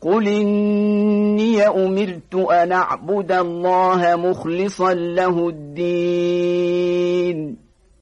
قل إني أمرت أن أعبد الله مخلصا له الدين